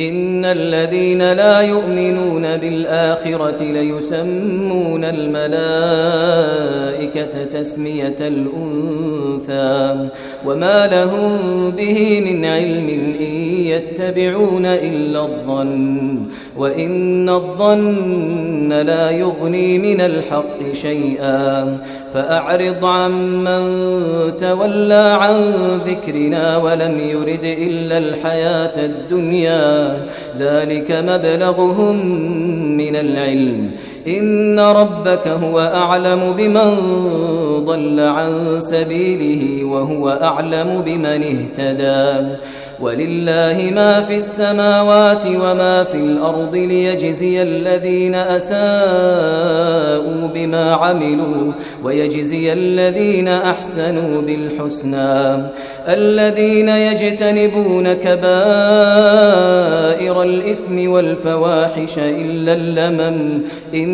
ان الذين لا يؤمنون بالاخره ليسمون الملائكه تسميه الانثى وما لهم به من علم ان يتبعون الا الظن وان الظن لا يغني من الحق شيئا فاعرض عمن تولى عن ذكرنا ولم يرد الا الحياة الدنيا ذلك مبلغهم من العلم. ان ربك هو اعلم بمن ضل عن سبيله وهو اعلم بمن اهتدى ولله ما في السماوات وما في الأرض ليجزي الذين اساءوا بما عملوا ويجزي الذين احسنوا بالحسنى الذين يجتنبون كبائر الاثم والفواحش الا اللمم إن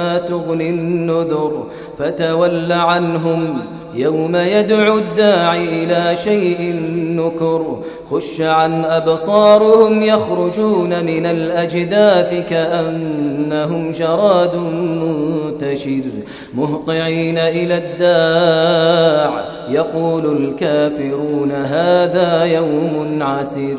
وما تغني النذر فتول عنهم يوم يدعو الداعي إلى شيء نكر خش عن أبصارهم يخرجون من الأجداث كأنهم جراد منتشر مهطعين إلى الداع يقول الكافرون هذا يوم عسير